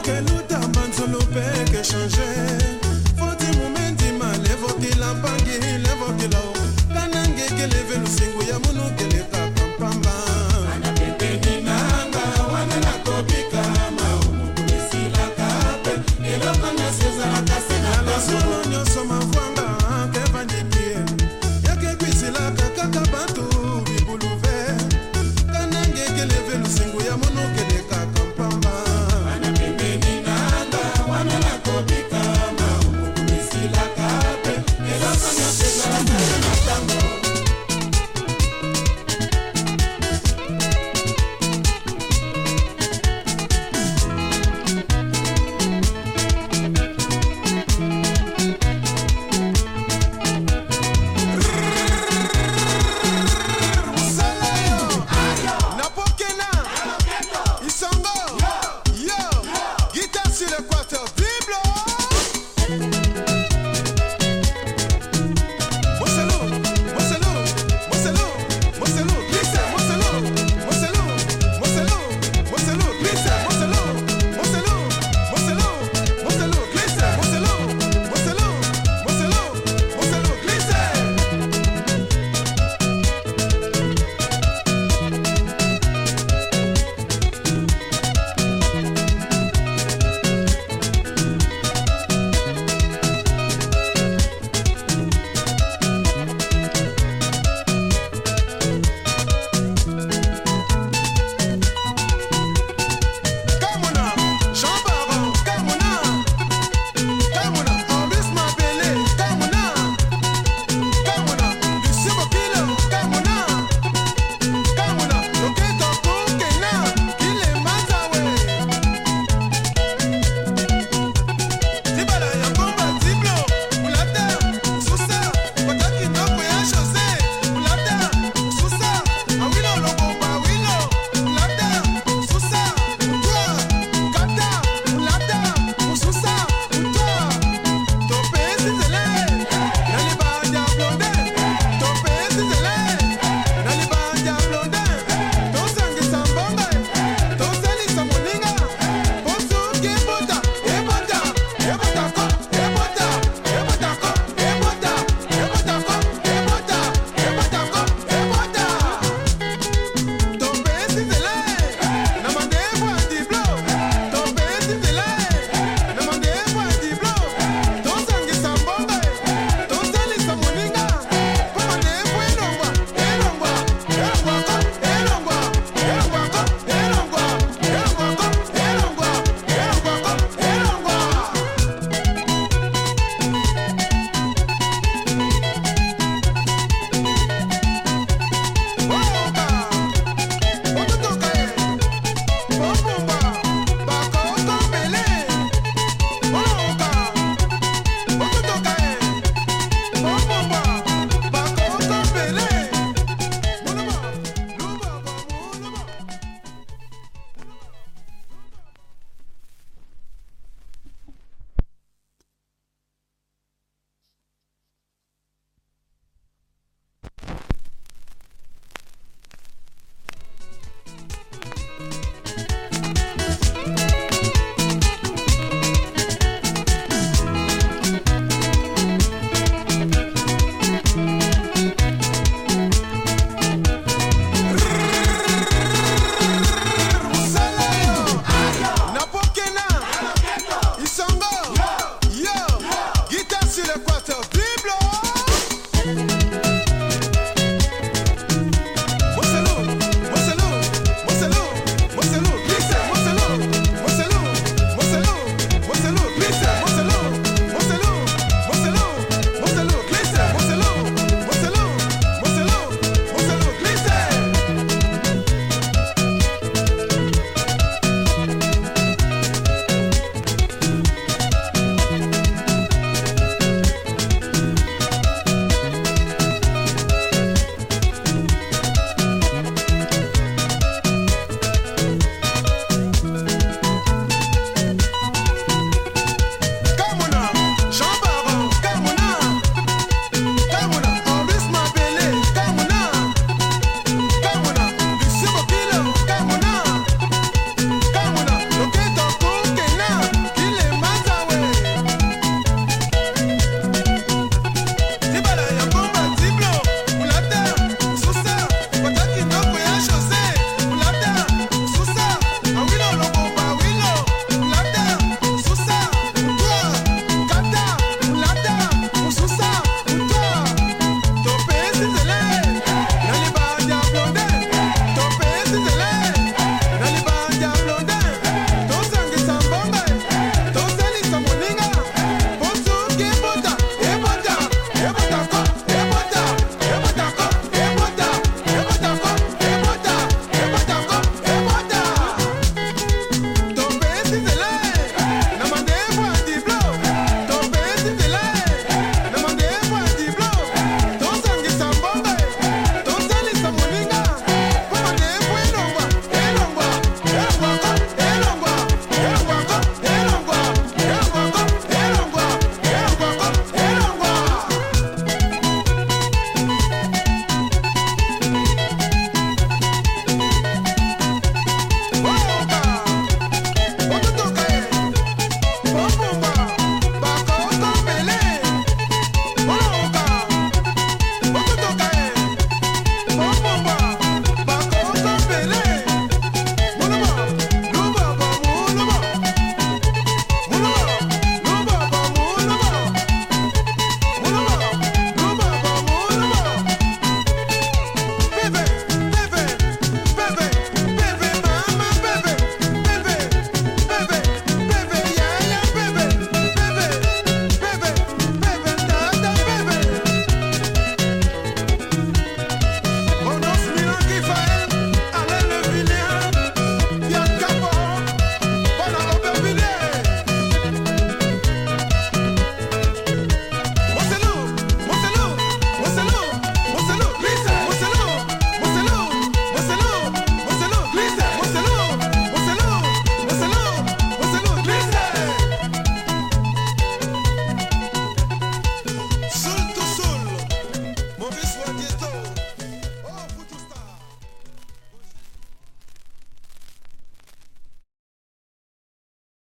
okelutamba nzolo mpeke changer